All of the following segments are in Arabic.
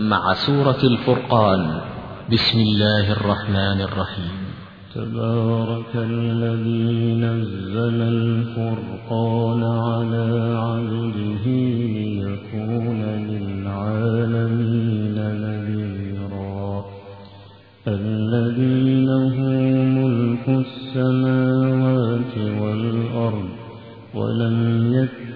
مع سورة الفرقان. بسم الله الرحمن الرحيم. تبارك الذي نزل الفرقان على عبده ليكون للعالمين نذيرا. الذي له ملك السماوات والأرض ولم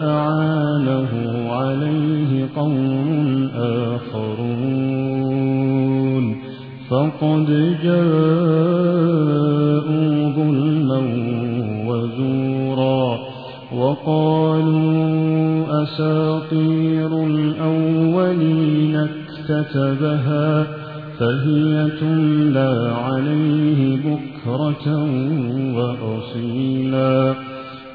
وأعانه عليه قوم آخرون. فقد جاءوا ظلما وزورا وقالوا أساطير الأولين اكتتبها فهي تملى عليه بكرة وأصيلا.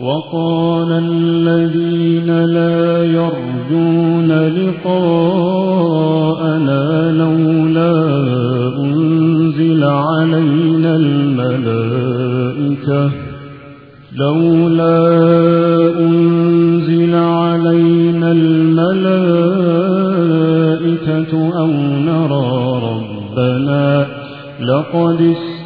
وقال الذين لا يرجون لقاءنا لولا أنزل علينا الملائكة لولا أنزل علينا الملائكة أو نرى ربنا لقد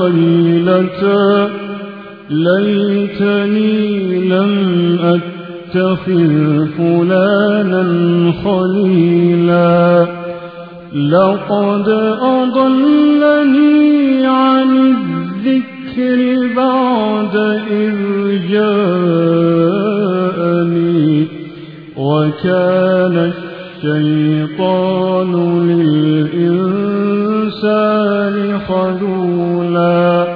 ويلتى ليتني لم أتخذ فلانا خليلا. لقد أضلني عن الذكر بعد إذ جاءني وكان الشيطان للإنسان خذولا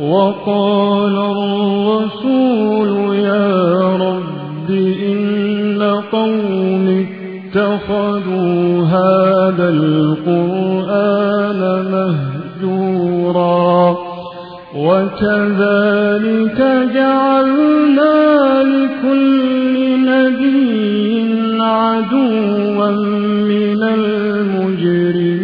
وقال الرسول يا رب إن قوم اتخذوا هذا القرآن مهجورا. وكذلك جعلنا لكل نبي عدوا من المجرمين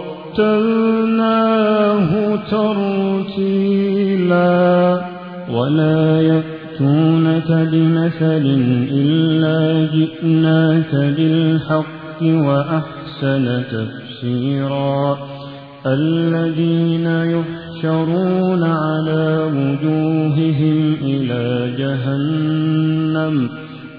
ورتلناه ترتيلا ولا يأتونك بمثل إلا جئناك بالحق وأحسن تفسيرا الذين يحشرون على وجوههم إلى جهنم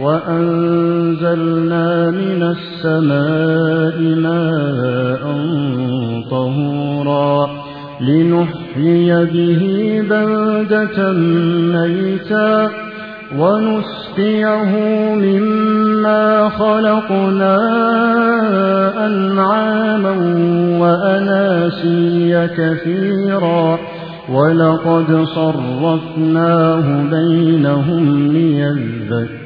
وأنزلنا من السماء ماء طهورا لنحيي به بلدة ميتا ونسقيه مما خلقنا أنعاما وأناسيا كثيرا ولقد صرفناه بينهم ليذكروا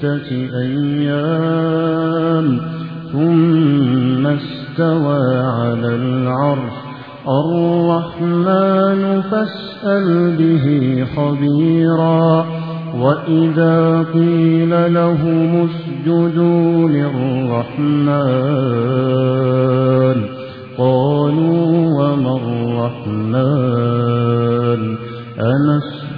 ستة أيام ثم استوى على العرش. الرحمن فاسأل به خبيرا. وإذا قيل لهم اسجدوا للرحمن قالوا وما الرحمن؟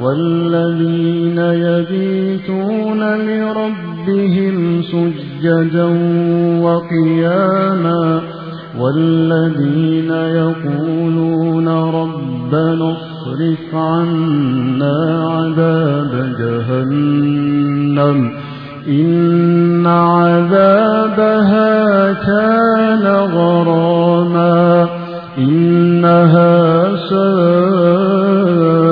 والذين يبيتون لربهم سجدا وقياما والذين يقولون ربنا اصرف عنا عذاب جهنم إن عذابها كان غراما إنها ساءت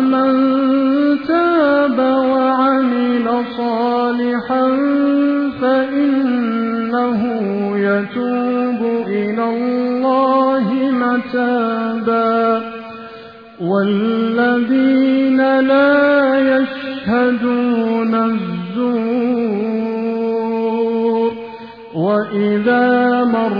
ومن تاب وعمل صالحا فإنه يتوب إلى الله متابا. والذين لا يشهدون الزور وإذا مروا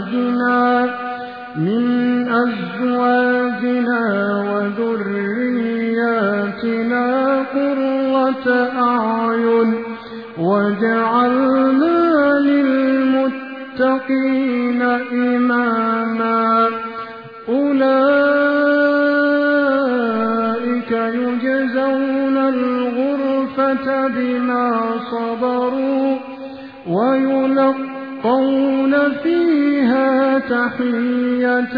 أزواجنا وذرياتنا قرة أعين وجعلنا للمتقين إماما أولئك يجزون الغرفة بما صبروا ويلقون فيها تحية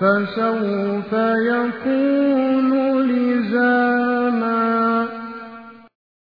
فسوف يكون لزاما.